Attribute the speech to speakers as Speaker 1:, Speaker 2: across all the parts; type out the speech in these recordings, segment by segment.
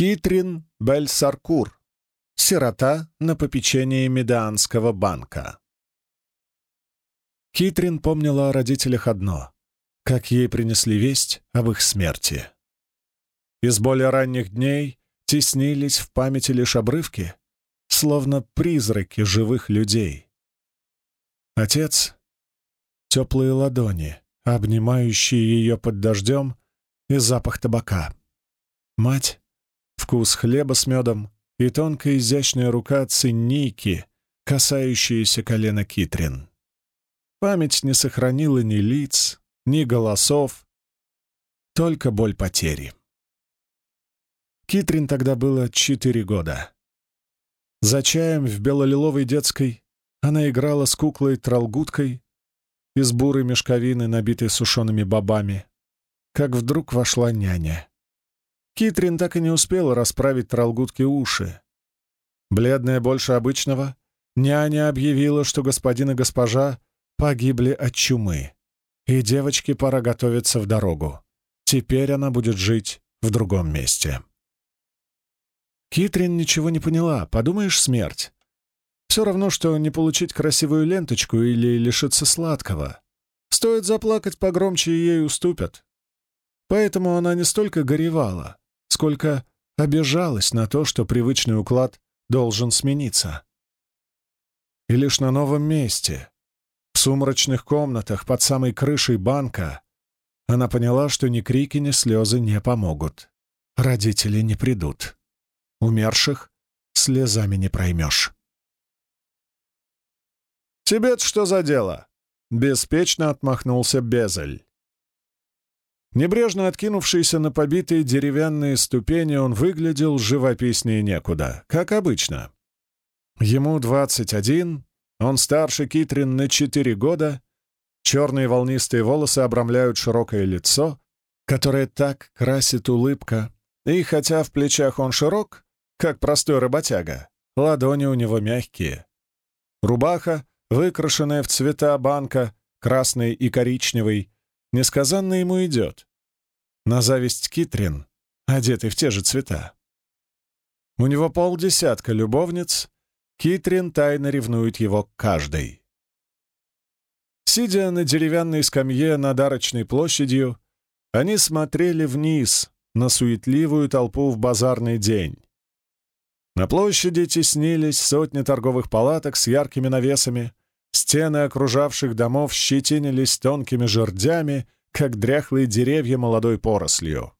Speaker 1: Китрин Бельсаркур, сирота на попечении Медианского банка. Китрин помнила о родителях одно — как ей принесли весть об их смерти. Из более ранних дней теснились в памяти лишь обрывки, словно призраки живых людей. Отец — теплые ладони, обнимающие ее под дождем и запах табака. Мать — вкус хлеба с медом и тонкая изящная рука циннейки, касающаяся колена Китрин. Память не сохранила ни лиц, ни голосов, только боль потери. Китрин тогда было четыре года. За чаем в белолиловой детской она играла с куклой-тралгуткой из бурой мешковины, набитой сушеными бобами, как вдруг вошла няня. Китрин так и не успела расправить тралгутке уши. Бледная больше обычного, няня объявила, что господин и госпожа погибли от чумы, и девочке пора готовиться в дорогу. Теперь она будет жить в другом месте. Китрин ничего не поняла, подумаешь, смерть. Все равно, что не получить красивую ленточку или лишиться сладкого. Стоит заплакать погромче, ей уступят. Поэтому она не столько горевала, сколько обижалась на то, что привычный уклад должен смениться. И лишь на новом месте, сумрачных комнатах под самой крышей банка она поняла, что ни крики, ни слезы не помогут. Родители не придут. Умерших слезами не проймешь. «Тебе-то что за дело?» — беспечно отмахнулся Безель. Небрежно откинувшийся на побитые деревянные ступени, он выглядел живописнее некуда, как обычно. Ему двадцать один, он старше Китрин на четыре года, черные волнистые волосы обрамляют широкое лицо, которое так красит улыбка, и хотя в плечах он широк, как простой работяга, ладони у него мягкие. Рубаха, выкрашенная в цвета банка, красный и коричневый, несказанно ему идет. На зависть Китрин, одетый в те же цвета. У него полдесятка любовниц, Китрин тайно ревнует его к каждой. Сидя на деревянной скамье над арочной площадью, они смотрели вниз на суетливую толпу в базарный день. На площади теснились сотни торговых палаток с яркими навесами, стены окружавших домов щетинились тонкими жердями, как дряхлые деревья молодой порослью.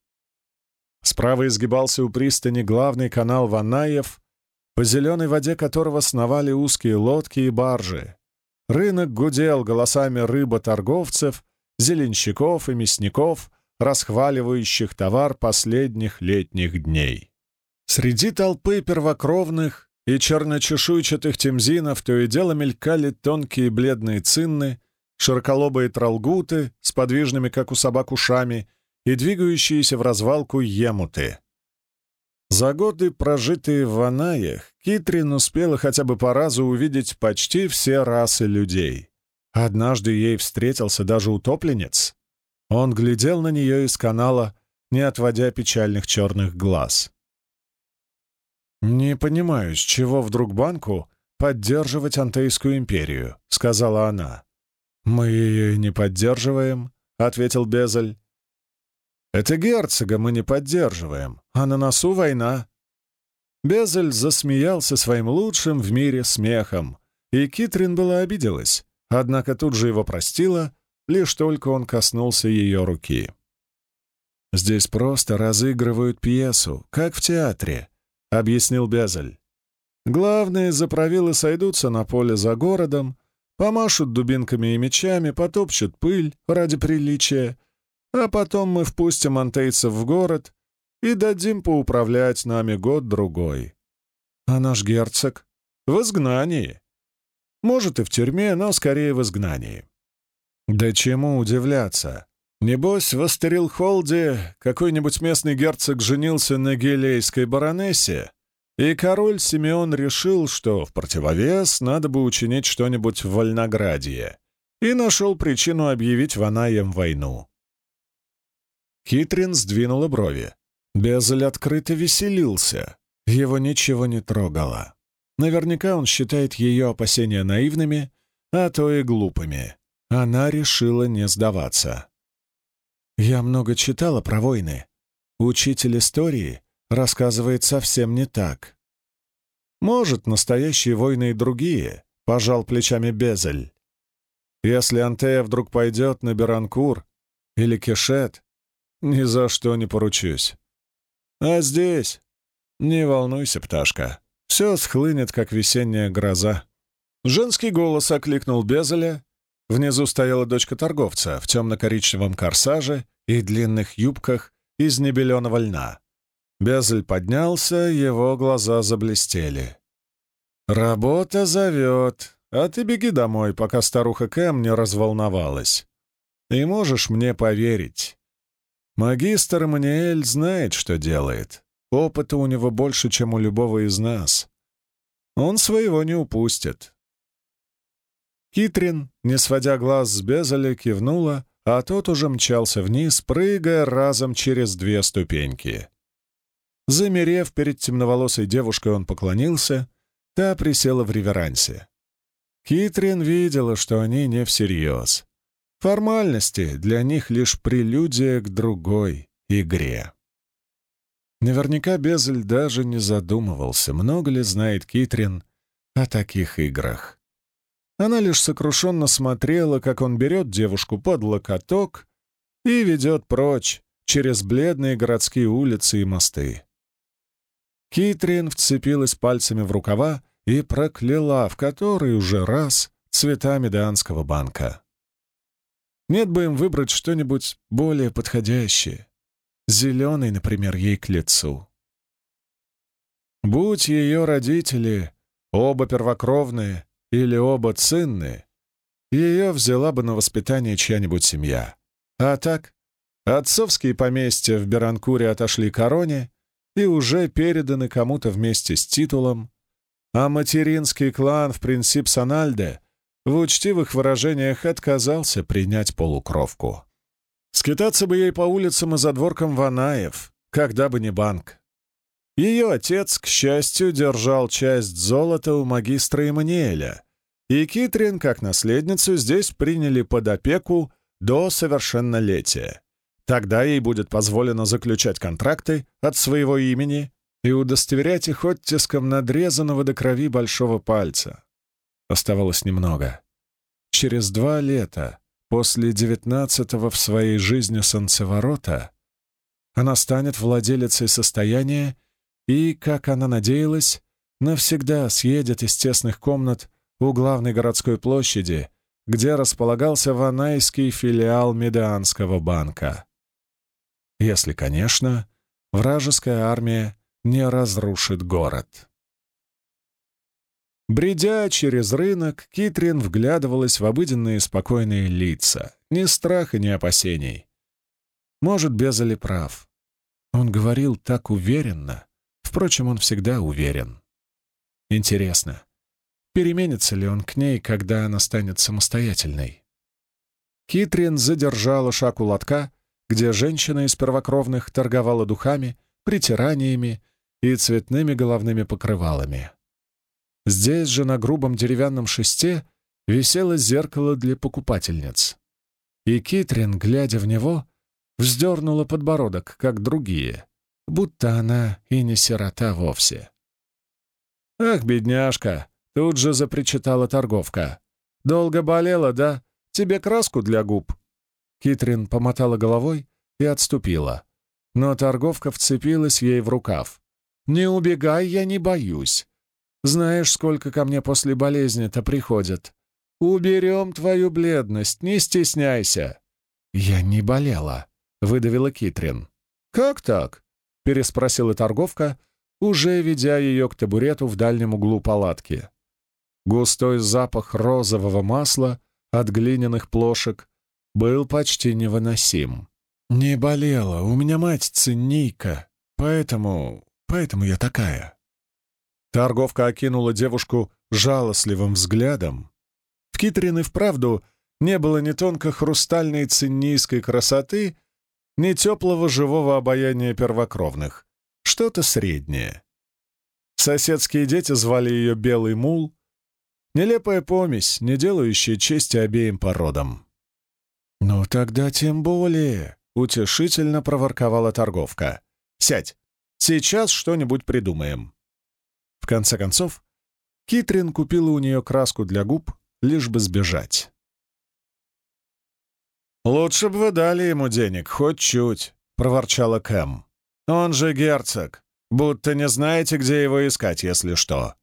Speaker 1: Справа изгибался у пристани главный канал Ванаев, по зеленой воде которого сновали узкие лодки и баржи. Рынок гудел голосами рыботорговцев, зеленщиков и мясников, расхваливающих товар последних летних дней. Среди толпы первокровных и черночешуйчатых темзинов то и дело мелькали тонкие бледные цинны, широколобые тралгуты с подвижными, как у собак, ушами и двигающиеся в развалку емуты. За годы, прожитые в Ванаях, Китрин успела хотя бы по разу увидеть почти все расы людей. Однажды ей встретился даже утопленец. Он глядел на нее из канала, не отводя печальных черных глаз. «Не понимаю, с чего вдруг банку поддерживать Антейскую империю», — сказала она. «Мы ее не поддерживаем», — ответил Безель. Это герцога мы не поддерживаем, а на носу война». Безель засмеялся своим лучшим в мире смехом, и Китрин была обиделась, однако тут же его простила, лишь только он коснулся ее руки. «Здесь просто разыгрывают пьесу, как в театре», — объяснил Безель. «Главные заправилы сойдутся на поле за городом, помашут дубинками и мечами, потопчут пыль ради приличия, а потом мы впустим антейцев в город и дадим поуправлять нами год-другой. А наш герцог в изгнании. Может, и в тюрьме, но скорее в изгнании. Да чему удивляться? Небось, в Астерилхолде какой-нибудь местный герцог женился на гелейской баронессе, и король Симеон решил, что в противовес надо бы учинить что-нибудь в Вольноградье, и нашел причину объявить Ванаем войну. Китрин сдвинула брови. Безель открыто веселился. Его ничего не трогало. Наверняка он считает ее опасения наивными, а то и глупыми. Она решила не сдаваться. «Я много читала про войны. Учитель истории рассказывает совсем не так. Может, настоящие войны и другие, — пожал плечами Безель. Если Антея вдруг пойдет на Беранкур или Кешет, ни за что не поручусь. А здесь? Не волнуйся, пташка. Все схлынет, как весенняя гроза. Женский голос окликнул Безеля. Внизу стояла дочка торговца в темно-коричневом корсаже и длинных юбках из небеленого льна. Безель поднялся, его глаза заблестели. «Работа зовет, а ты беги домой, пока старуха Кэм не разволновалась. И можешь мне поверить. Магистр Маниэль знает, что делает. Опыта у него больше, чем у любого из нас. Он своего не упустит». Китрин, не сводя глаз с Безеля, кивнула, а тот уже мчался вниз, прыгая разом через две ступеньки. Замерев перед темноволосой девушкой, он поклонился, та присела в реверансе. Китрин видела, что они не всерьез. Формальности для них лишь прелюдия к другой игре. Наверняка Безель даже не задумывался, много ли знает Китрин о таких играх. Она лишь сокрушенно смотрела, как он берет девушку под локоток и ведет прочь через бледные городские улицы и мосты. Китрин вцепилась пальцами в рукава и прокляла в который уже раз цвета Медианского банка. Нет бы им выбрать что-нибудь более подходящее. Зеленый, например, ей к лицу. Будь ее родители оба первокровные или оба цинные, ее взяла бы на воспитание чья-нибудь семья. А так, отцовские поместья в Беранкуре отошли короне, и уже переданы кому-то вместе с титулом, а материнский клан в принцип Санальде в учтивых выражениях отказался принять полукровку. Скитаться бы ей по улицам и задворкам Ванаев, когда бы не банк. Ее отец, к счастью, держал часть золота у магистра Эммануэля, и Китрин, как наследницу, здесь приняли под опеку до совершеннолетия. Тогда ей будет позволено заключать контракты от своего имени и удостоверять их оттиском надрезанного до крови большого пальца. Оставалось немного. Через два лета, после девятнадцатого в своей жизни солнцеворота, она станет владелицей состояния и, как она надеялась, навсегда съедет из тесных комнат у главной городской площади, где располагался ванайский филиал Медианского банка. Если, конечно, вражеская армия не разрушит город. Бредя через рынок, Китрин вглядывалась в обыденные спокойные лица. Ни страха, ни опасений. Может, Безали прав. Он говорил так уверенно. Впрочем, он всегда уверен. Интересно, переменится ли он к ней, когда она станет самостоятельной? Китрин задержала шаг у лотка, где женщина из первокровных торговала духами, притираниями и цветными головными покрывалами. Здесь же на грубом деревянном шесте висело зеркало для покупательниц. И Китрин, глядя в него, вздернула подбородок, как другие, будто она и не сирота вовсе. «Ах, бедняжка!» — тут же запричитала торговка. «Долго болела, да? Тебе краску для губ?» Китрин помотала головой и отступила. Но торговка вцепилась ей в рукав. «Не убегай, я не боюсь. Знаешь, сколько ко мне после болезни-то приходят. Уберем твою бледность, не стесняйся». «Я не болела», — выдавила Китрин. «Как так?» — переспросила торговка, уже ведя ее к табурету в дальнем углу палатки. Густой запах розового масла от глиняных плошек был почти невыносим. «Не болела, у меня мать циннейка, поэтому... поэтому я такая». Торговка окинула девушку жалостливым взглядом. В Китрин вправду не было ни тонко хрустальной циннийской красоты, ни теплого живого обаяния первокровных. Что-то среднее. Соседские дети звали ее Белый Мул. Нелепая помесь, не делающая чести обеим породам. «Ну тогда тем более», — утешительно проворковала торговка. «Сядь, сейчас что-нибудь придумаем». В конце концов, Китрин купила у нее краску для губ, лишь бы сбежать. «Лучше бы вы дали ему денег, хоть чуть», — проворчала Кэм. «Он же герцог, будто не знаете, где его искать, если что».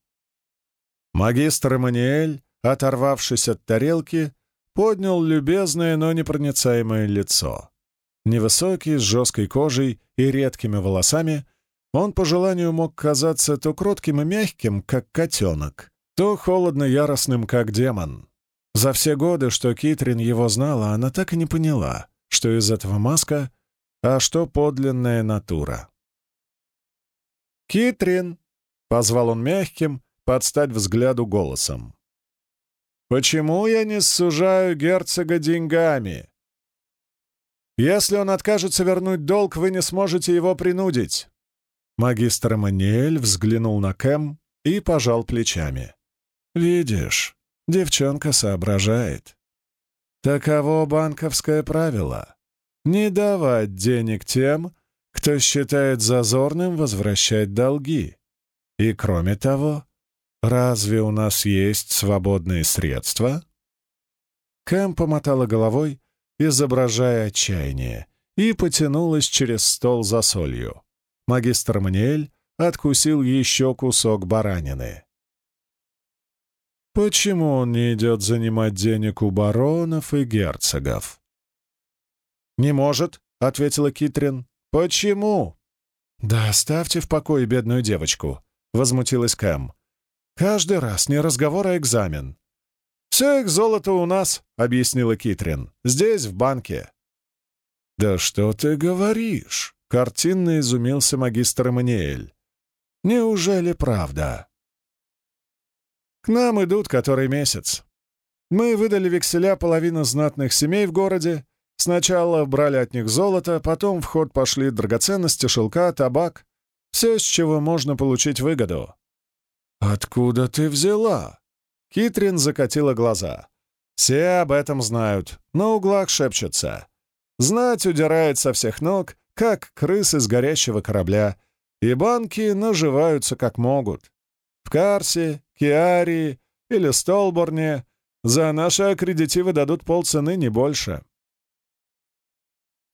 Speaker 1: Магистр Эммануэль, оторвавшись от тарелки, поднял любезное, но непроницаемое лицо. Невысокий, с жесткой кожей и редкими волосами, он по желанию мог казаться то кротким и мягким, как котенок, то холодно-яростным, как демон. За все годы, что Китрин его знала, она так и не поняла, что из этого маска, а что подлинная натура. «Китрин!» — позвал он мягким, подстать взгляду голосом. «Почему я не сужаю герцога деньгами? Если он откажется вернуть долг, вы не сможете его принудить». Магистр Эммануэль взглянул на Кэм и пожал плечами. «Видишь, Девчонка соображает. Таково банковское правило. Не давать денег тем, кто считает зазорным возвращать долги. И кроме того, разве у нас есть свободные средства? Кэм помотала головой, изображая отчаяние, и потянулась через стол за солью. Магистр Маниэль откусил еще кусок баранины. Почему он не идет занимать денег у баронов и герцогов? «Не может», — ответила Китрин. «Почему?» «Да оставьте в покое бедную девочку», — возмутилась Кэм. «Каждый раз не разговор, а экзамен». «Все их золото у нас», — объяснила Китрин. «Здесь, в банке». «Да что ты говоришь?» — картинно изумился магистр Эммануэль. «Неужели правда?» К нам идут который месяц. Мы выдали векселя половины знатных семей в городе. Сначала брали от них золото, потом в ход пошли драгоценности, шелка, табак. Все, с чего можно получить выгоду. «Откуда ты взяла?» Китрин закатила глаза. «Все об этом знают, на углах шепчутся. Знать удирает со всех ног, как крысы с горящего корабля, и банки наживаются как могут. В Карсе, Киарии или Столборне за наши аккредитивы дадут полцены, не больше.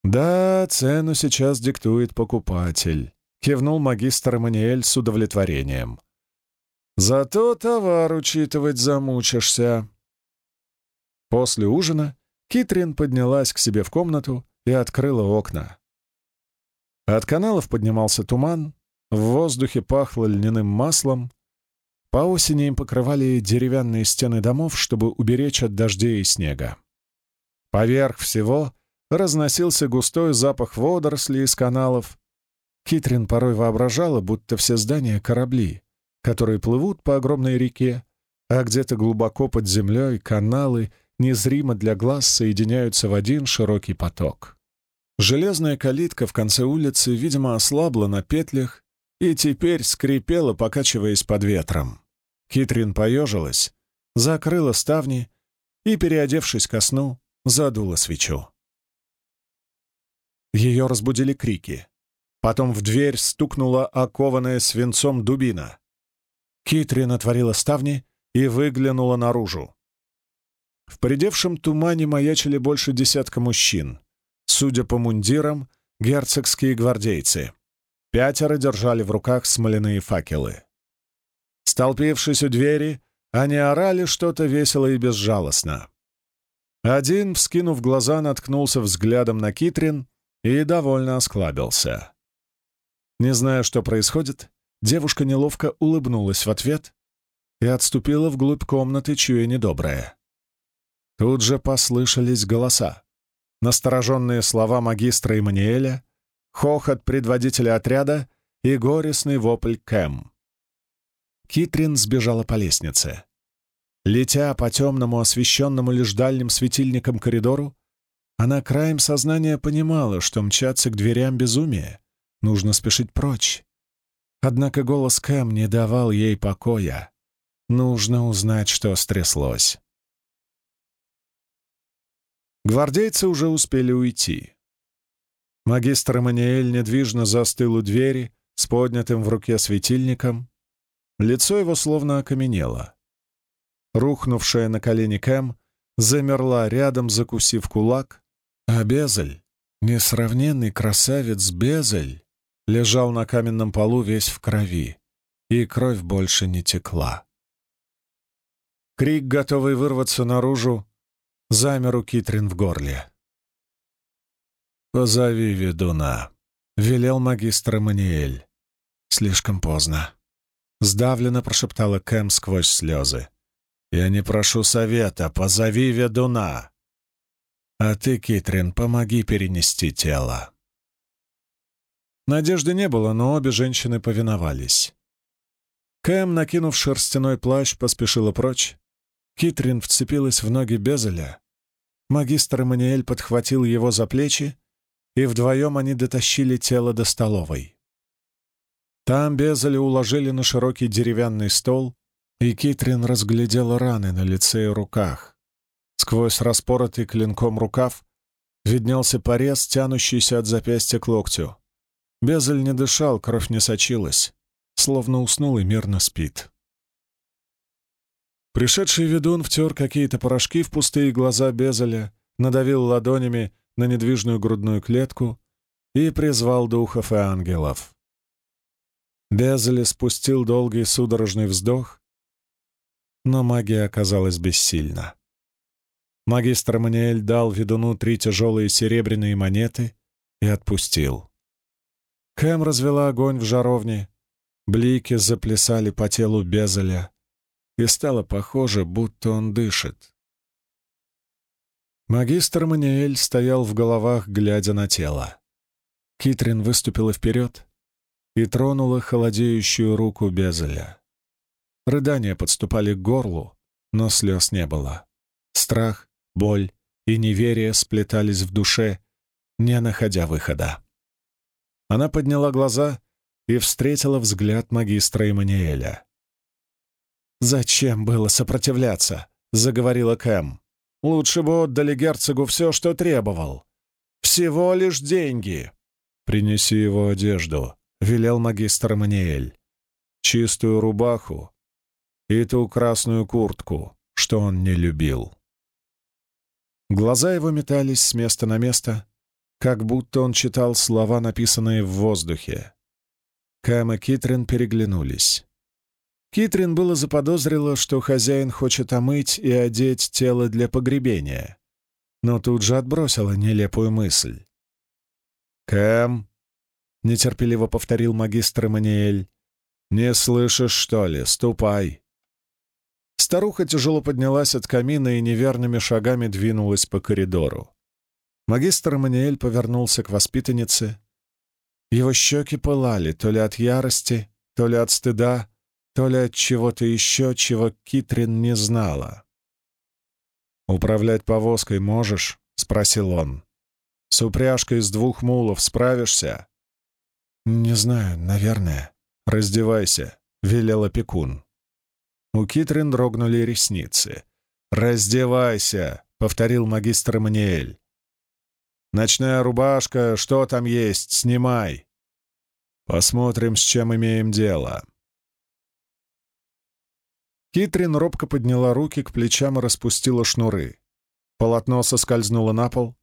Speaker 1: «Да, цену сейчас диктует покупатель», — кивнул магистр Эммануэль с удовлетворением. «Зато товар учитывать замучишься». После ужина Китрин поднялась к себе в комнату и открыла окна. От каналов поднимался туман, в воздухе пахло льняным маслом, по осени им покрывали деревянные стены домов, чтобы уберечь от дождей и снега. Поверх всего разносился густой запах водорослей из каналов. Китрин порой воображала, будто все здания — корабли, которые плывут по огромной реке, а где-то глубоко под землей каналы незримо для глаз соединяются в один широкий поток. Железная калитка в конце улицы, видимо, ослабла на петлях и теперь скрипела, покачиваясь под ветром. Китрин поежилась, закрыла ставни и, переодевшись ко сну, задула свечу. Ее разбудили крики. Потом в дверь стукнула окованная свинцом дубина. Китрин отворила ставни и выглянула наружу. В поредевшем тумане маячили больше десятка мужчин. Судя по мундирам, герцогские гвардейцы. Пятеро держали в руках смоляные факелы. Столпившись у двери, они орали что-то весело и безжалостно. Один, вскинув глаза, наткнулся взглядом на Китрин и довольно осклабился. Не зная, что происходит, девушка неловко улыбнулась в ответ и отступила вглубь комнаты, чуя недоброе. Тут же послышались голоса. Настороженные слова магистра Эммануэля, хохот предводителя отряда и горестный вопль Кэм. Китрин сбежала по лестнице. Летя по темному, освещенному лишь дальним светильником коридору, Она краем сознания понимала, что мчаться к дверям безумие, нужно спешить прочь. Однако голос Кэм не давал ей покоя. Нужно узнать, что стряслось. Гвардейцы уже успели уйти. Магистр Эммануэль недвижно застыл у двери с поднятым в руке светильником. Лицо его словно окаменело. Рухнувшая на колени Кэм замерла рядом, закусив кулак, а Безель, несравненный красавец Безель, лежал на каменном полу весь в крови, и кровь больше не текла. Крик, готовый вырваться наружу, замер у Китрин в горле. «Позови ведуна», — велел магистр Маниэль. «Слишком поздно», — сдавленно прошептала Кэм сквозь слезы. «Я не прошу совета, позови ведуна!» «А ты, Китрин, помоги перенести тело». Надежды не было, но обе женщины повиновались. Кэм, накинув шерстяной плащ, поспешила прочь. Китрин вцепилась в ноги Безеля. Магистр Эммануэль подхватил его за плечи, и вдвоем они дотащили тело до столовой. Там Безеля уложили на широкий деревянный стол, и Китрин разглядела раны на лице и руках. Сквозь распоротый клинком рукав виднелся порез, тянущийся от запястья к локтю. Безель не дышал, кровь не сочилась, словно уснул и мирно спит. Пришедший ведун втер какие-то порошки в пустые глаза Безеля, надавил ладонями на недвижную грудную клетку и призвал духов и ангелов. Безель спустил долгий судорожный вздох, но магия оказалась бессильна. Магистр Маниэль дал ведуну три тяжелые серебряные монеты и отпустил. Кэм развела огонь в жаровне, блики заплясали по телу Безеля, и стало похоже, будто он дышит. Магистр Маниэль стоял в головах, глядя на тело. Китрин выступила вперед и тронула холодеющую руку Безеля. Рыдания подступали к горлу, но слез не было. Страх, боль и неверие сплетались в душе, не находя выхода. Она подняла глаза и встретила взгляд магистра Эммануэля. «Зачем было сопротивляться?» — заговорила Кэм. «Лучше бы отдали герцогу все, что требовал. Всего лишь деньги». «Принеси его одежду», — велел магистр Эммануэль. «Чистую рубаху и ту красную куртку, что он не любил». Глаза его метались с места на место, как будто он читал слова, написанные в воздухе. Кэм и Китрин переглянулись. Китрин было заподозрила, что хозяин хочет омыть и одеть тело для погребения, но тут же отбросила нелепую мысль. «Кэм», — нетерпеливо повторил магистр Эммануэль, — «не слышишь, что ли? Ступай». Старуха тяжело поднялась от камина и неверными шагами двинулась по коридору. Магистр Эммануэль повернулся к воспитаннице. Его щеки пылали то ли от ярости, то ли от стыда, то ли от чего-то еще, чего Китрин не знала. «Управлять повозкой можешь?» — спросил он. «С упряжкой из двух мулов справишься?» «Не знаю, наверное. Раздевайся», — велел опекун. У Китрин дрогнули ресницы. «Раздевайся», — повторил магистр Маниэль. Ночная рубашка, что там есть, снимай. Посмотрим, с чем имеем дело». Китрин робко подняла руки к плечам и распустила шнуры. Полотно соскользнуло на пол.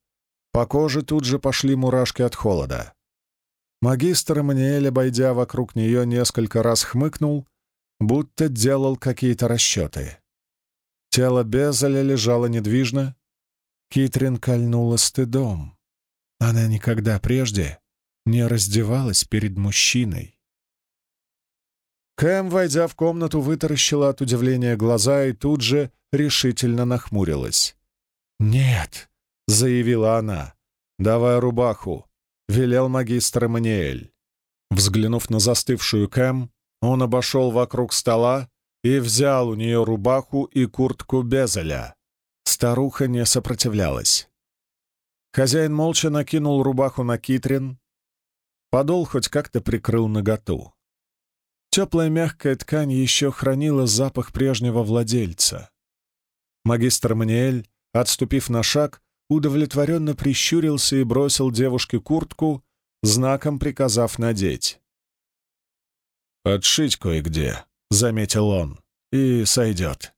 Speaker 1: По коже тут же пошли мурашки от холода. Магистр Эммануэль, обойдя вокруг нее, несколько раз хмыкнул, будто делал какие-то расчеты. Тело Безеля лежало недвижно. Китрин кольнула стыдом. Она никогда прежде не раздевалась перед мужчиной. Кэм, войдя в комнату, вытаращила от удивления глаза и тут же решительно нахмурилась. «Нет», — заявила она, — «давай рубаху», — велел магистр Эммануэль. Взглянув на застывшую Кэм, он обошел вокруг стола и взял у нее рубаху и куртку Безеля. Старуха не сопротивлялась. Хозяин молча накинул рубаху на Китрин, подол хоть как-то прикрыл наготу. Теплая мягкая ткань еще хранила запах прежнего владельца. Магистр Маниэль, отступив на шаг, удовлетворенно прищурился и бросил девушке куртку, знаком приказав надеть. «Подшить кое-где», — заметил он, — «и сойдет».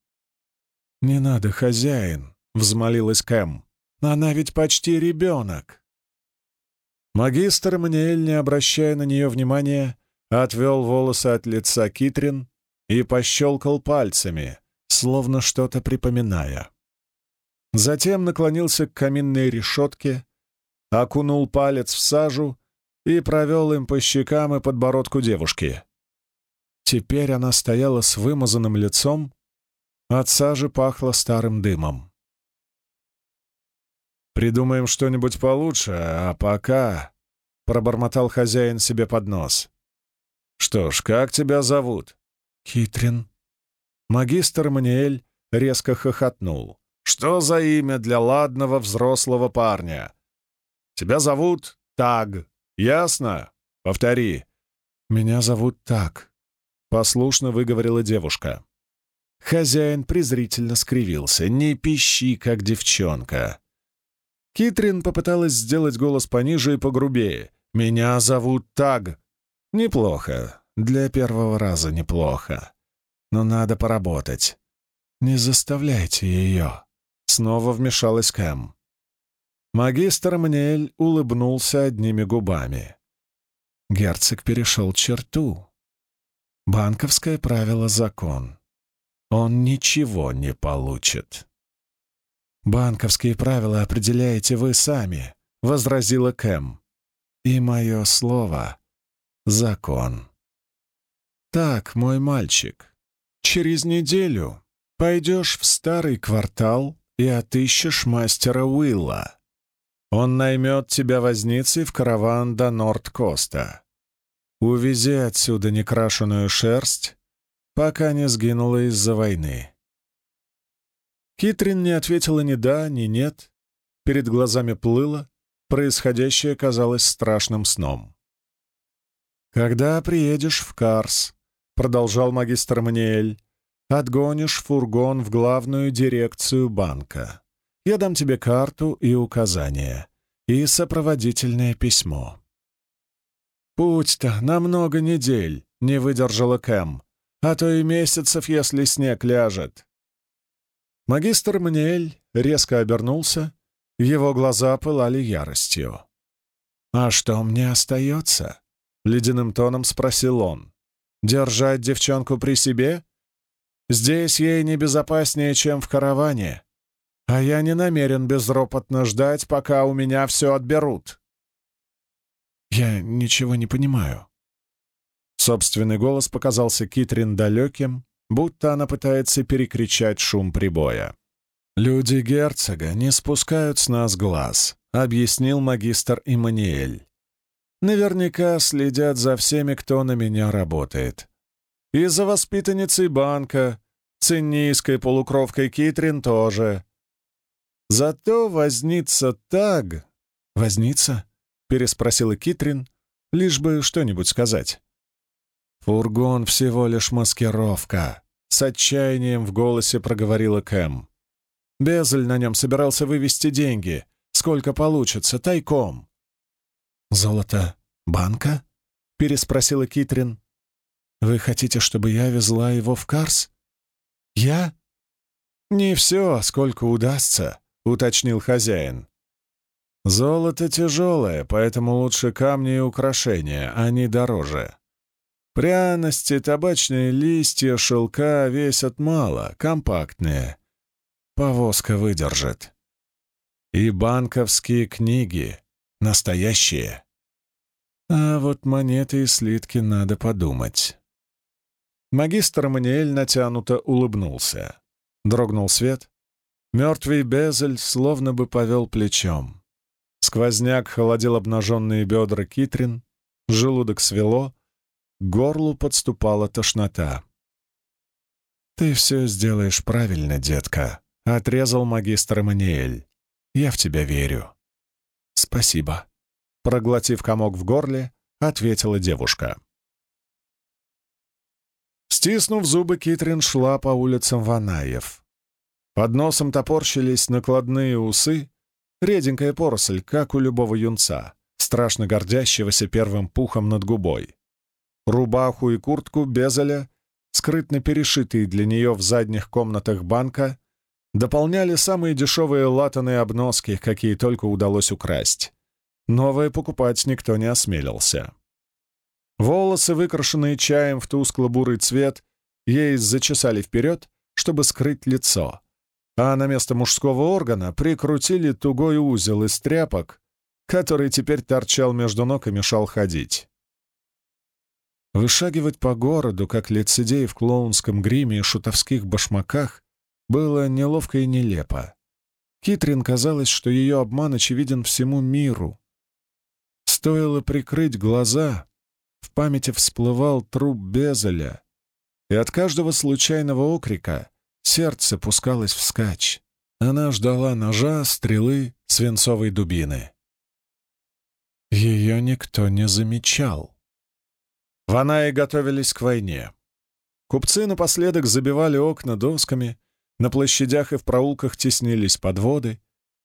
Speaker 1: «Не надо, хозяин», — взмолилась Кэм. «Она ведь почти ребенок». Магистр Маниэль, не обращая на нее внимания, отвел волосы от лица Китрин и пощелкал пальцами, словно что-то припоминая. Затем наклонился к каминной решетке, окунул палец в сажу и провел им по щекам и подбородку девушки. Теперь она стояла с вымазанным лицом, от сажи пахло старым дымом. «Придумаем что-нибудь получше, а пока...» — пробормотал хозяин себе под нос. «Что ж, как тебя зовут?» «Китрин». Магистр Маниэль резко хохотнул. «Что за имя для ладного взрослого парня?» «Тебя зовут Таг. Ясно? Повтори». «Меня зовут Так», — послушно выговорила девушка. Хозяин презрительно скривился. «Не пищи, как девчонка». Китрин попыталась сделать голос пониже и погрубее. «Меня зовут Таг. Неплохо. Для первого раза неплохо. Но надо поработать. Не заставляйте ее. Снова вмешалась Кэм. Магистр Мнель улыбнулся одними губами. Герцог перешел черту. Банковское правило — закон. Он ничего не получит. «Банковские правила определяете вы сами», — возразила Кэм. «И мое слово закон. Так, мой мальчик, через неделю пойдешь в старый квартал и отыщешь мастера Уилла. Он наймет тебя возницей в караван до Норд-Коста. Увези отсюда некрашенную шерсть, пока не сгинула из-за войны. Китрин не ответила ни да, ни нет. Перед глазами плыло, происходящее казалось страшным сном. «Когда приедешь в Карс», — продолжал магистр Маниэль, — «отгонишь фургон в главную дирекцию банка. Я дам тебе карту и указания, и сопроводительное письмо». «Путь-то на много недель», — не выдержала Кэм, «а то и месяцев, если снег ляжет». Магистр Маниэль резко обернулся, его глаза пылали яростью. «А что мне остается?» — ледяным тоном спросил он. «Держать девчонку при себе? Здесь ей небезопаснее, чем в караване. А я не намерен безропотно ждать, пока у меня все отберут». «Я ничего не понимаю». Собственный голос показался Китрин далеким, будто она пытается перекричать шум прибоя. «Люди герцога не спускают с нас глаз», — объяснил магистр Иммануэль. Наверняка следят за всеми, кто на меня работает. И за воспитанницей банка, циннийской полукровкой Китрин тоже. Зато вознится так... «Вознится?» — переспросила Китрин, лишь бы что-нибудь сказать. «Фургон всего лишь маскировка», — с отчаянием в голосе проговорила Кэм. Безель на нем собирался вывести деньги. Сколько получится, тайком. «Золото банка?» — переспросила Китрин. «Вы хотите, чтобы я везла его в Карс?» «Я?» «Не все, сколько удастся», — уточнил хозяин. «Золото тяжелое, поэтому лучше камни и украшения, они дороже. Пряности, табачные листья, шелка весят мало, компактные. Повозка выдержит. И банковские книги. Настоящие. А вот монеты и слитки надо подумать. Магистр Маниэль натянуто улыбнулся. Дрогнул свет. Мертвый Безель словно бы повел плечом. Сквозняк холодил обнаженные бедра Китрин, желудок свело, горлу подступала тошнота. «Ты все сделаешь правильно, детка», — отрезал магистр Маниэль. «Я в тебя верю». «Спасибо», — проглотив комок в горле, ответила девушка. Стиснув зубы, Китрин шла по улицам Ванаев. Под носом топорщились накладные усы, реденькая поросль, как у любого юнца, страшно гордящегося первым пухом над губой. Рубаху и куртку Безеля, скрытно перешитые для нее в задних комнатах банка, дополняли самые дешевые латаные обноски, какие только удалось украсть. Новое покупать никто не осмелился. Волосы, выкрашенные чаем в тускло-бурый цвет, ей зачесали вперед, чтобы скрыть лицо, а на место мужского органа прикрутили тугой узел из тряпок, который теперь торчал между ног и мешал ходить. Вышагивать по городу, как лицедей в клоунском гриме и шутовских башмаках, было неловко и нелепо. Китрин казалось, что ее обман очевиден всему миру. Стоило прикрыть глаза, в памяти всплывал труп Безеля, и от каждого случайного окрика сердце пускалось вскачь. Она ждала ножа, стрелы, свинцовой дубины. Ее никто не замечал. Ванаи готовились к войне. Купцы напоследок забивали окна досками, на площадях и в проулках теснились подводы,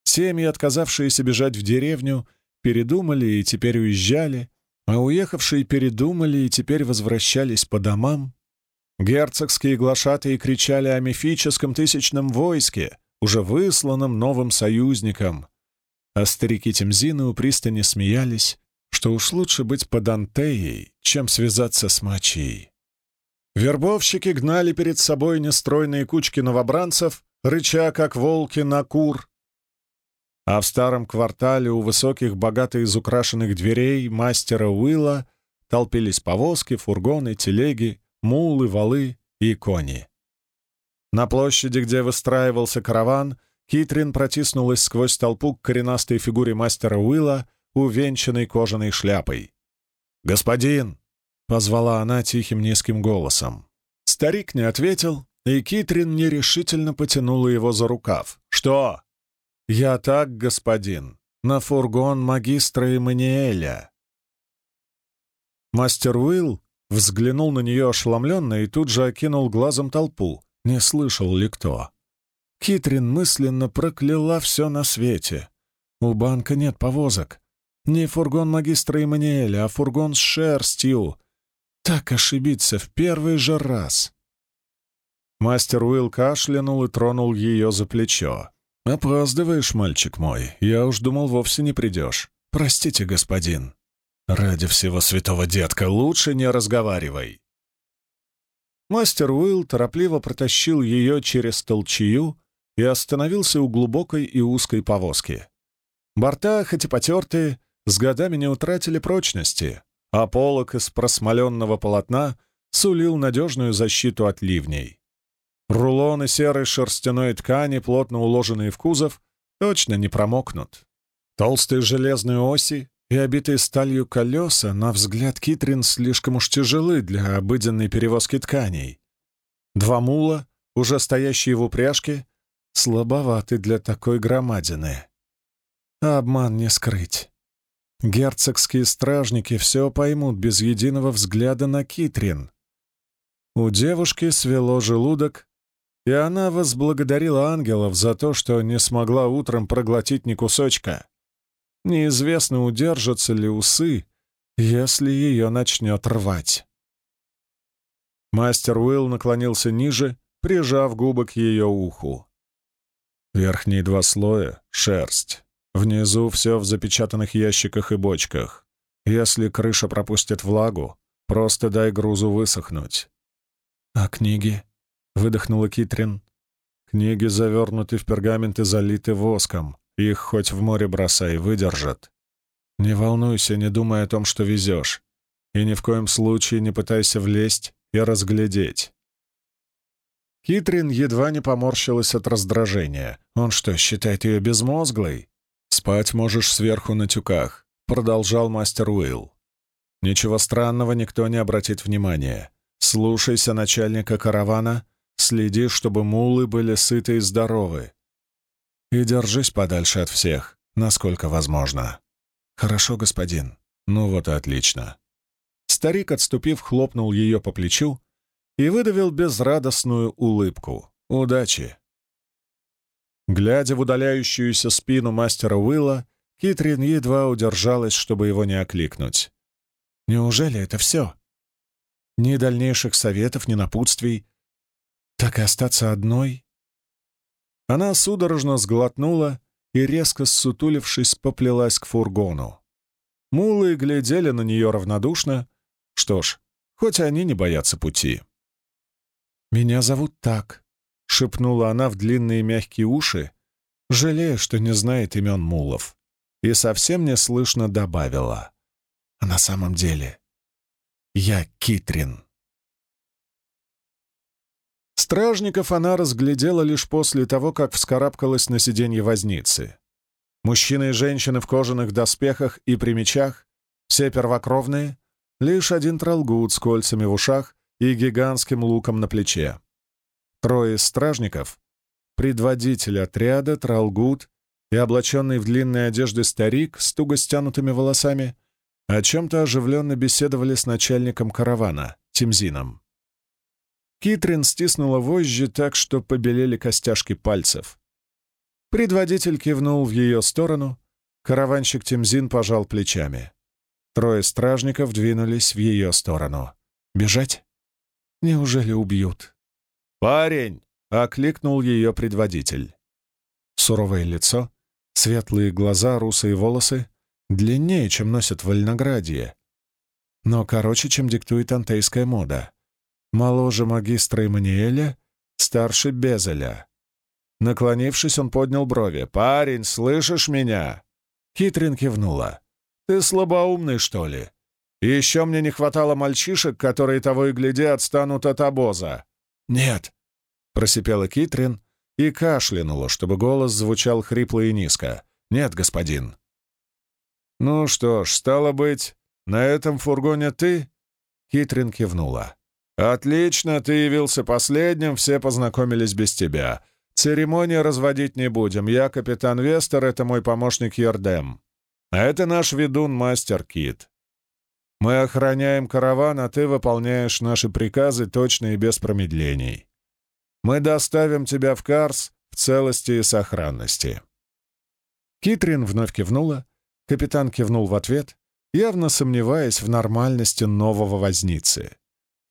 Speaker 1: семьи, отказавшиеся бежать в деревню, передумали и теперь уезжали, а уехавшие передумали и теперь возвращались по домам. Герцогские глашатые кричали о мифическом тысячном войске, уже высланном новым союзникам, а старики Темзины у пристани смеялись, что уж лучше быть под Антеей, чем связаться с Мачией. Вербовщики гнали перед собой нестройные кучки новобранцев, рыча, как волки на кур, а в старом квартале у высоких, богато изукрашенных дверей мастера Уилла толпились повозки, фургоны, телеги, мулы, валы и кони. На площади, где выстраивался караван, Китрин протиснулась сквозь толпу к коренастой фигуре мастера Уилла, увенчанной кожаной шляпой. «Господин!» — позвала она тихим низким голосом. Старик не ответил, и Китрин нерешительно потянула его за рукав. «Что?» «Я так, господин, на фургон магистра Эммануэля». Мастер Уилл взглянул на нее ошеломленно и тут же окинул глазом толпу, не слышал ли кто. Китрин мысленно прокляла все на свете. У банка нет повозок. Не фургон магистра Эммануэля, а фургон с шерстью. Так ошибиться в первый же раз. Мастер Уилл кашлянул и тронул ее за плечо. «Опаздываешь, мальчик мой. Я уж думал, вовсе не придешь. Простите, господин. Ради всего святого детка, лучше не разговаривай». Мастер Уилл торопливо протащил ее через толчью и остановился у глубокой и узкой повозки. Борта, хоть и потертые, с годами не утратили прочности, а полок из просмоленного полотна сулил надежную защиту от ливней. Рулоны серой шерстяной ткани, плотно уложенные в кузов, точно не промокнут. Толстые железные оси и обитые сталью колеса, на взгляд Китрин, слишком уж тяжелы для обыденной перевозки тканей. Два мула, уже стоящие в упряжке, слабоваты для такой громадины. А обман не скрыть. Герцогские стражники все поймут без единого взгляда на Китрин. У девушки свело желудок, и она возблагодарила ангелов за то, что не смогла утром проглотить ни кусочка. Неизвестно, удержатся ли усы, если ее начнет рвать. Мастер Уилл наклонился ниже, прижав губы к ее уху. Верхние два слоя — шерсть. Внизу все в запечатанных ящиках и бочках. Если крыша пропустит влагу, просто дай грузу высохнуть. А книги? выдохнула Китрин. Книги завернуты в пергамент и залиты воском. Их хоть в море бросай, выдержат. Не волнуйся, не думай о том, что везешь. И ни в коем случае не пытайся влезть и разглядеть. Китрин едва не поморщилась от раздражения. Он что, считает ее безмозглой? «Спать можешь сверху на тюках», — продолжал мастер Уилл. «Ничего странного никто не обратит внимания. Слушайся начальника каравана Следи, чтобы мулы были сыты и здоровы. И держись подальше от всех, насколько возможно. «Хорошо, господин». «Ну вот и отлично». Старик, отступив, хлопнул ее по плечу и выдавил безрадостную улыбку. «Удачи!» Глядя в удаляющуюся спину мастера Уилла, Китрин едва удержалась, чтобы его не окликнуть. «Неужели это все? Ни дальнейших советов, ни напутствий? Так и остаться одной?» Она судорожно сглотнула и, резко ссутулившись, поплелась к фургону. Мулы глядели на нее равнодушно. Что ж, хоть они не боятся пути. «Меня зовут так», — шепнула она в длинные мягкие уши, жалея, что не знает имен мулов, и совсем не слышно добавила. «А на самом деле я Китрин». Стражников она разглядела лишь после того, как вскарабкалась на сиденье возницы. Мужчины и женщины в кожаных доспехах и при мечах, все первокровные, лишь один тралгут с кольцами в ушах и гигантским луком на плече. Трое стражников, предводитель отряда, тралгут и облаченный в длинные одежды старик с туго стянутыми волосами, о чем-то оживленно беседовали с начальником каравана, Тимзином. Китрин стиснула вожжи так, что побелели костяшки пальцев. Предводитель кивнул в ее сторону, караванщик Тимзин пожал плечами. Трое стражников двинулись в ее сторону. «Бежать? Неужели убьют?» «Парень!» — окликнул ее предводитель. Суровое лицо, светлые глаза, русые волосы, длиннее, чем носят вольноградье, но короче, чем диктует антейская мода. Моложе магистра Эммануэля, старше Безеля. Наклонившись, он поднял брови. «Парень, слышишь меня?» Китрин кивнула. «Ты слабоумный, что ли? еще мне не хватало мальчишек, которые того и гляди отстанут от обоза». «Нет», — просипела Китрин и кашлянула, чтобы голос звучал хрипло и низко. «Нет, господин». «Ну что ж, стало быть, на этом фургоне ты?» Китрин кивнула. «Отлично, ты явился последним, все познакомились без тебя. Церемонию разводить не будем. Я капитан Вестер, это мой помощник Йордем. А это наш ведун, мастер Кит. Мы охраняем караван, а ты выполняешь наши приказы точно и без промедлений. Мы доставим тебя в Карс в целости и сохранности». Китрин вновь кивнула, капитан кивнул в ответ, явно сомневаясь в нормальности нового возницы.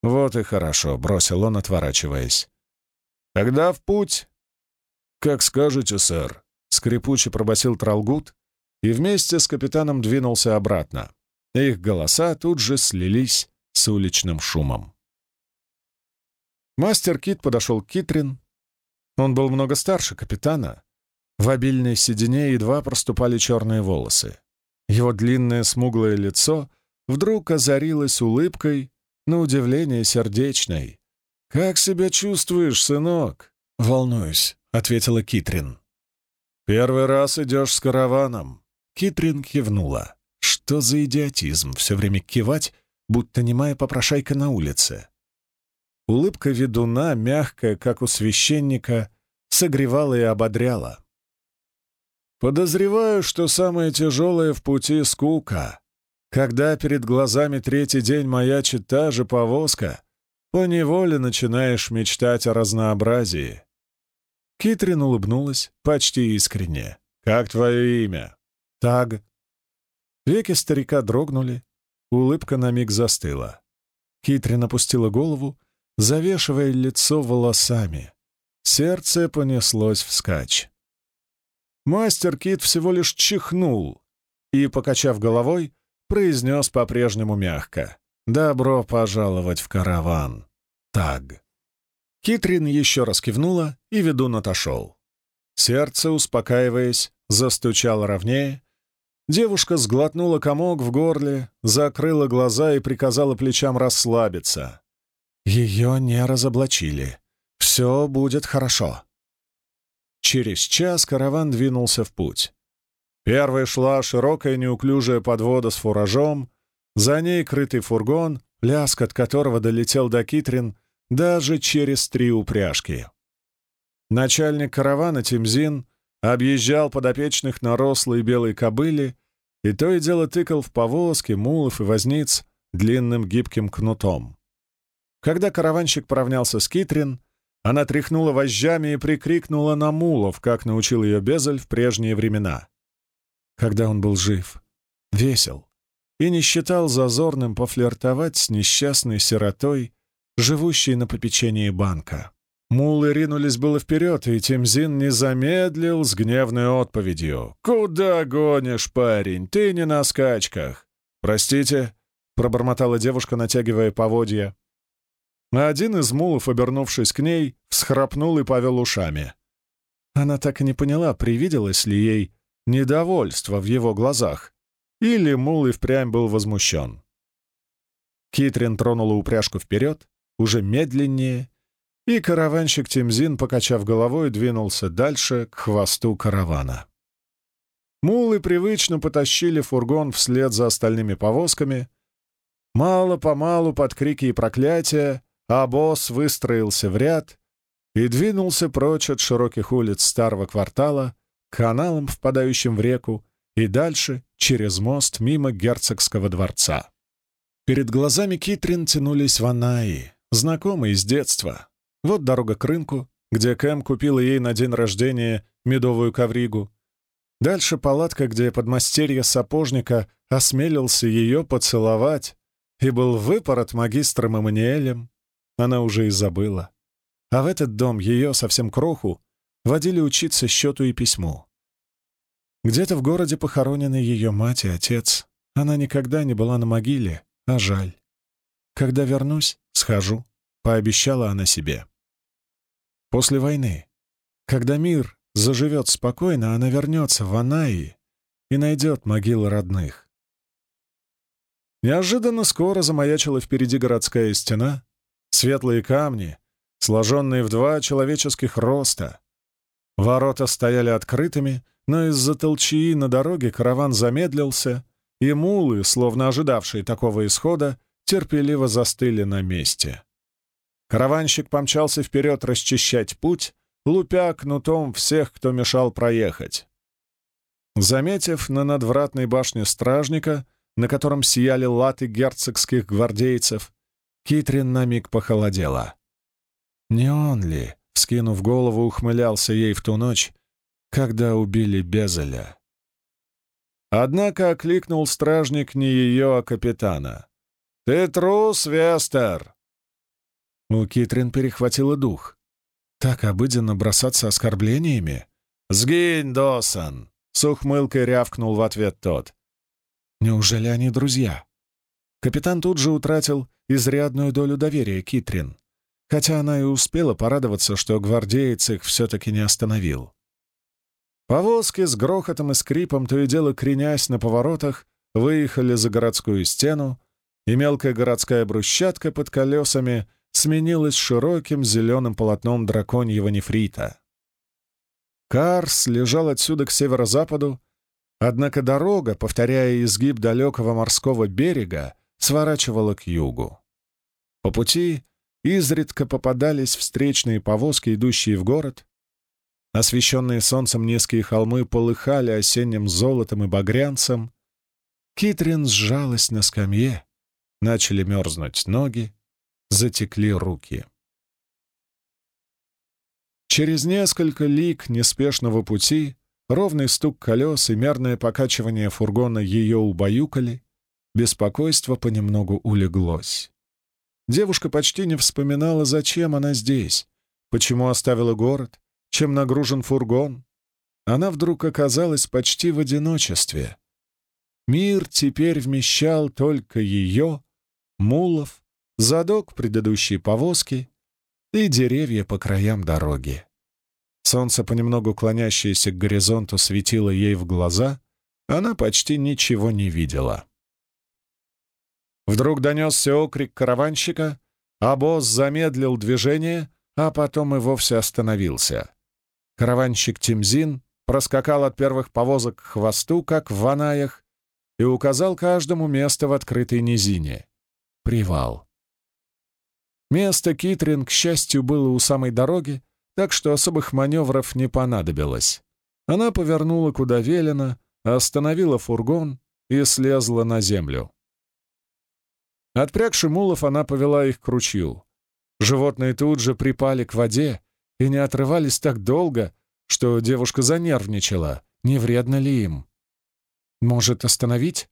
Speaker 1: «Вот и хорошо», — бросил он, отворачиваясь. «Тогда в путь!» «Как скажете, сэр», — скрипуче пробасил Тралгут и вместе с капитаном двинулся обратно. Их голоса тут же слились с уличным шумом. Мастер Кит подошел к Китрин. Он был много старше капитана. В обильной седине едва проступали черные волосы. Его длинное смуглое лицо вдруг озарилось улыбкой, на удивление сердечной. «Как себя чувствуешь, сынок?» «Волнуюсь», — ответила Китрин. «Первый раз идешь с караваном». Китрин кивнула. «Что за идиотизм все время кивать, будто немая попрошайка на улице?» Улыбка ведуна, мягкая, как у священника, согревала и ободряла. «Подозреваю, что самое тяжелое в пути — скука. Когда перед глазами третий день маячит та же повозка, поневоле начинаешь мечтать о разнообразии. Китрин улыбнулась почти искренне. «Как твое имя?» «Таг». Веки старика дрогнули, улыбка на миг застыла. Китрин опустила голову, завешивая лицо волосами. Сердце понеслось вскачь. Мастер Кит всего лишь чихнул и, покачав головой, произнес по-прежнему мягко. «Добро пожаловать в караван, Таг». Китрин еще раз кивнула, и ведун отошел. Сердце, успокаиваясь, застучало ровнее. Девушка сглотнула комок в горле, закрыла глаза и приказала плечам расслабиться. Ее не разоблачили. Все будет хорошо. Через час караван двинулся в путь. Первой шла широкая неуклюжая подвода с фуражом, за ней крытый фургон, лязг от которого долетел до Китрин даже через три упряжки. Начальник каравана Тимзин объезжал подопечных на рослой белой кобыле и то и дело тыкал в повозки, мулов и возниц длинным гибким кнутом. Когда караванщик поравнялся с Китрин, она тряхнула вожжами и прикрикнула на мулов, как научил ее Безель в прежние времена. Когда он был жив, весел, и не считал зазорным пофлиртовать с несчастной сиротой, живущей на попечении банка. Мулы ринулись было вперед, и Тимзин не замедлил с гневной отповедью. «Куда гонишь, парень? Ты не на скачках!» «Простите», — пробормотала девушка, натягивая поводья. Один из мулов, обернувшись к ней, всхрапнул и повел ушами. Она так и не поняла, привиделось ли ей недовольство в его глазах, или мул и впрямь был возмущен. Китрин тронула упряжку вперед, уже медленнее, и караванщик Тимзин, покачав головой, двинулся дальше к хвосту каравана. Мулы привычно потащили фургон вслед за остальными повозками. Мало-помалу под крики и проклятия, босс выстроился в ряд и двинулся прочь от широких улиц старого квартала, к каналам, впадающим в реку, и дальше, через мост, мимо герцогского дворца. Перед глазами Китрин тянулись ванаи, знакомые с детства, вот дорога к рынку, где Кэм купила ей на день рождения медовую ковригу. Дальше палатка, где подмастерье сапожника осмелился ее поцеловать и был выпорот магистром Эммануэлем. Она уже и забыла. А в этот дом ее, совсем кроху, водили учиться счету и письму. Где-то в городе похоронены ее мать и отец. Она никогда не была на могиле, а жаль. Когда вернусь, схожу, — пообещала она себе. После войны, когда мир заживет спокойно, она вернется в Анаи и найдет могилы родных. Неожиданно скоро замаячила впереди городская стена, светлые камни, сложенные в два человеческих роста. Ворота стояли открытыми, но из-за толчии на дороге караван замедлился, и мулы, словно ожидавшие такого исхода, терпеливо застыли на месте. Караванщик помчался вперед расчищать путь, лупя кнутом всех, кто мешал проехать. Заметив на надвратной башне стражника, на котором сияли латы герцогских гвардейцев, Китрин на миг похолодела. Не он ли, вскинув голову, ухмылялся ей в ту ночь, когда убили Безеля? Однако окликнул стражник не ее, а капитана. «Ты трус, Вестер!» У Китрин перехватило дух. Так обыденно бросаться оскорблениями? «Сгинь, Досан!» — с ухмылкой рявкнул в ответ тот. «Неужели они друзья?» Капитан тут же утратил изрядную долю доверия Китрин, хотя она и успела порадоваться, что гвардеец их все-таки не остановил. Повозки с грохотом и скрипом, то и дело кренясь на поворотах, выехали за городскую стену, и мелкая городская брусчатка под колесами сменилась широким зеленым полотном драконьего нефрита. Карс лежал отсюда к северо-западу, однако дорога, повторяя изгиб далекого морского берега, сворачивала к югу. По пути изредка попадались встречные повозки, идущие в город. Освещенные солнцем низкие холмы полыхали осенним золотом и багрянцем. Китрин сжалась на скамье, начали мерзнуть ноги, затекли руки. Через несколько лик неспешного пути ровный стук колес и мерное покачивание фургона ее убаюкали, беспокойство понемногу улеглось. Девушка почти не вспоминала, зачем она здесь, почему оставила город, чем нагружен фургон. Она вдруг оказалась почти в одиночестве. Мир теперь вмещал только ее, мулов задок предыдущей повозки и деревья по краям дороги. Солнце, понемногу клонящееся к горизонту, светило ей в глаза, она почти ничего не видела. Вдруг донесся окрик караванщика, а замедлил движение, а потом и вовсе остановился. Караванщик Тимзин проскакал от первых повозок к хвосту, как в ванаях, и указал каждому место в открытой низине. Привал. Место Китрин, к счастью, было у самой дороги, так что особых маневров не понадобилось. Она повернула куда велено, остановила фургон и слезла на землю. Отпрягши мулов, она повела их к ручью. Животные тут же припали к воде и не отрывались так долго, что девушка занервничала, не вредно ли им. Может, остановить?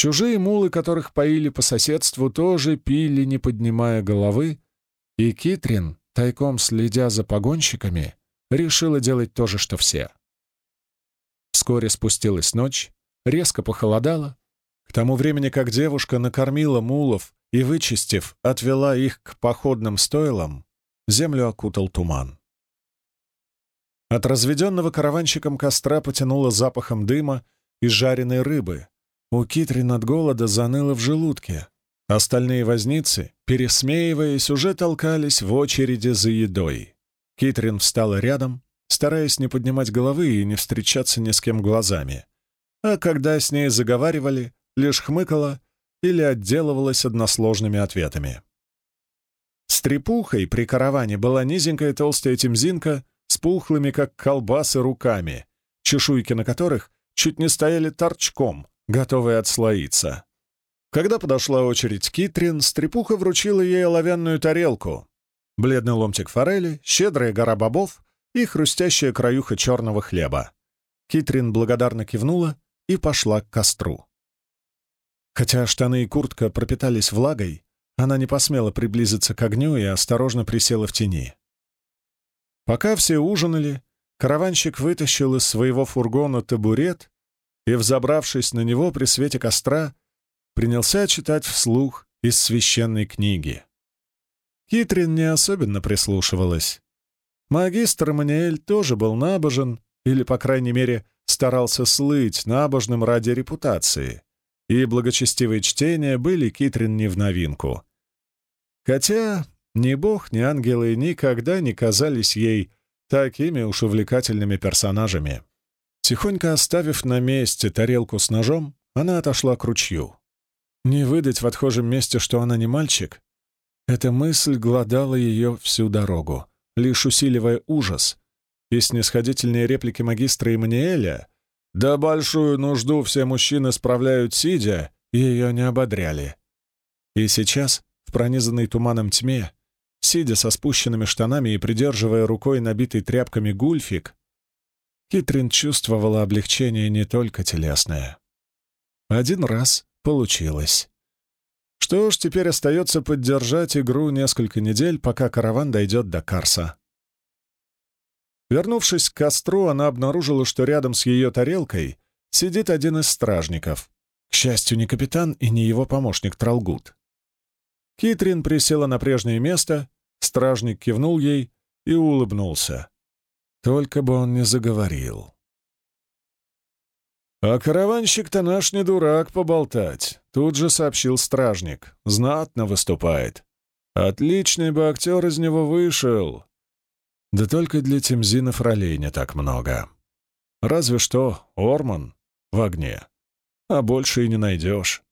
Speaker 1: Чужие мулы, которых поили по соседству, тоже пили, не поднимая головы, и Китрин, тайком следя за погонщиками, решила делать то же, что все. Вскоре спустилась ночь, резко похолодало. К тому времени, как девушка накормила мулов и, вычистив, отвела их к походным стойлам, землю окутал туман. От разведенного караванщиком костра потянуло запахом дыма и жареной рыбы. У Китрин от голода заныло в желудке. Остальные возницы, пересмеиваясь, уже толкались в очереди за едой. Китрин встала рядом, стараясь не поднимать головы и не встречаться ни с кем глазами. А когда с ней заговаривали, лишь хмыкала или отделывалась односложными ответами. С трепухой при караване была низенькая толстая темзинка с пухлыми, как колбасы, руками, чешуйки на которых чуть не стояли торчком, готовые отслоиться. Когда подошла очередь Китрин, стрепуха вручила ей оловянную тарелку, бледный ломтик форели, щедрая гора бобов и хрустящая краюха черного хлеба. Китрин благодарно кивнула и пошла к костру. Хотя штаны и куртка пропитались влагой, она не посмела приблизиться к огню и осторожно присела в тени. Пока все ужинали, караванщик вытащил из своего фургона табурет и, взобравшись на него при свете костра, принялся читать вслух из священной книги. Китрин не особенно прислушивалась. Магистр Маниэль тоже был набожен, или, по крайней мере, старался слыть набожным ради репутации, и благочестивые чтения были Китрин не в новинку. Хотя ни бог, ни ангелы никогда не казались ей такими уж увлекательными персонажами. Тихонько оставив на месте тарелку с ножом, она отошла к ручью. Не выдать в отхожем месте, что она не мальчик, эта мысль гладала ее всю дорогу, лишь усиливая ужас, и снисходительные реплики магистра Иманиэля «Да большую нужду все мужчины справляют сидя» ее не ободряли. И сейчас, в пронизанной туманом тьме, сидя со спущенными штанами и придерживая рукой набитый тряпками гульфик, Китрин чувствовала облегчение не только телесное. Один раз получилось. Что ж, теперь остается поддержать игру несколько недель, пока караван дойдет до Карса. Вернувшись к костру, она обнаружила, что рядом с ее тарелкой сидит один из стражников. К счастью, не капитан и не его помощник Тралгут. Китрин присела на прежнее место, стражник кивнул ей и улыбнулся. Только бы он не заговорил. «А караванщик-то наш не дурак поболтать», — тут же сообщил стражник. «Знатно выступает. Отличный бы актер из него вышел. Да только для Темзинов ролей не так много. Разве что Орман в огне. А больше и не найдешь».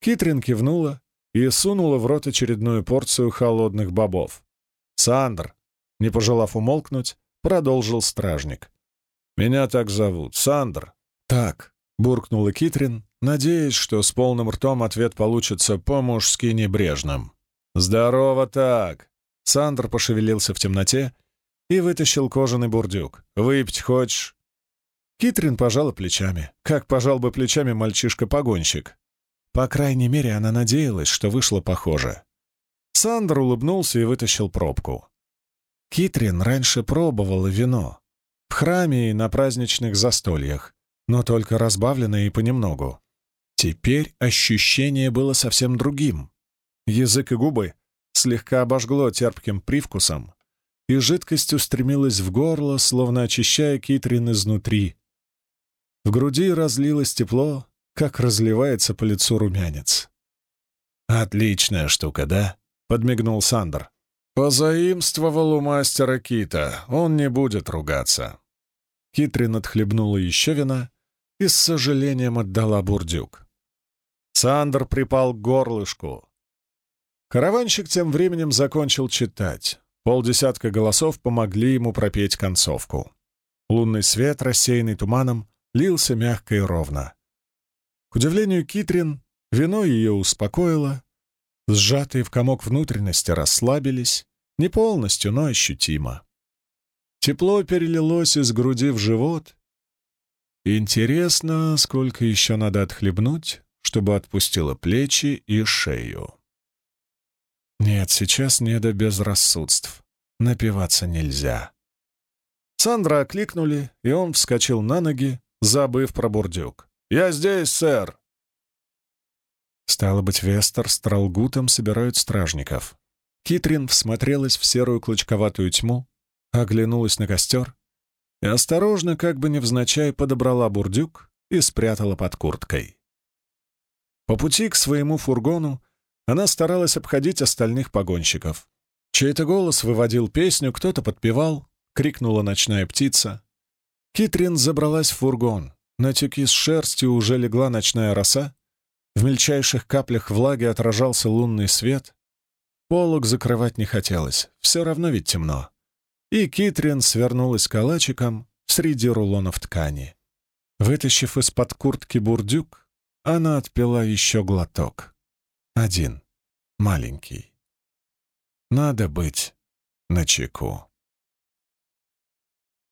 Speaker 1: Китрин кивнула и сунула в рот очередную порцию холодных бобов. «Сандр», не пожелав умолкнуть, продолжил стражник. «Меня так зовут, Сандр». «Так», — буркнула Китрин, надеясь, что с полным ртом ответ получится по-мужски небрежным. «Здорово так!» Сандр пошевелился в темноте и вытащил кожаный бурдюк. «Выпить хочешь?» Китрин пожала плечами, как пожал бы плечами мальчишка-погонщик. По крайней мере, она надеялась, что вышло похоже. Сандр улыбнулся и вытащил пробку. Китрин раньше пробовала вино. В храме и на праздничных застольях, но только разбавленное и понемногу. Теперь ощущение было совсем другим. Язык и губы слегка обожгло терпким привкусом, и жидкость устремилась в горло, словно очищая Китрин изнутри. В груди разлилось тепло, как разливается по лицу румянец. «Отличная штука, да?» — подмигнул Сандер. Позаимствовал у мастера Кита, он не будет ругаться. Китрин отхлебнула еще вина и с сожалением отдала бурдюк. Сандер припал к горлышку. Караванщик тем временем закончил читать. Полдесятка голосов помогли ему пропеть концовку. Лунный свет, рассеянный туманом, лился мягко и ровно. К удивлению Китрин, вино ее успокоило, сжатые в комок внутренности расслабились, не полностью, но ощутимо. Тепло перелилось из груди в живот. Интересно, сколько еще надо отхлебнуть, чтобы отпустило плечи и шею. Нет, сейчас не до безрассудств. Напиваться нельзя. Сандра окликнули, и он вскочил на ноги, забыв про бурдюк. «Я здесь, сэр!» Стало быть, Вестер с Тралгутом собирают стражников. Китрин всмотрелась в серую клочковатую тьму, оглянулась на костер и осторожно, как бы невзначай, подобрала бурдюк и спрятала под курткой. По пути к своему фургону она старалась обходить остальных погонщиков. Чей-то голос выводил песню, кто-то подпевал, крикнула ночная птица. Китрин забралась в фургон. На тюки с шерстью уже легла ночная роса. В мельчайших каплях влаги отражался лунный свет. Полок закрывать не хотелось, все равно ведь темно. И Китрин свернулась калачиком среди рулонов ткани. Вытащив из-под куртки бурдюк, она отпила еще глоток. Один. Маленький. Надо быть начеку.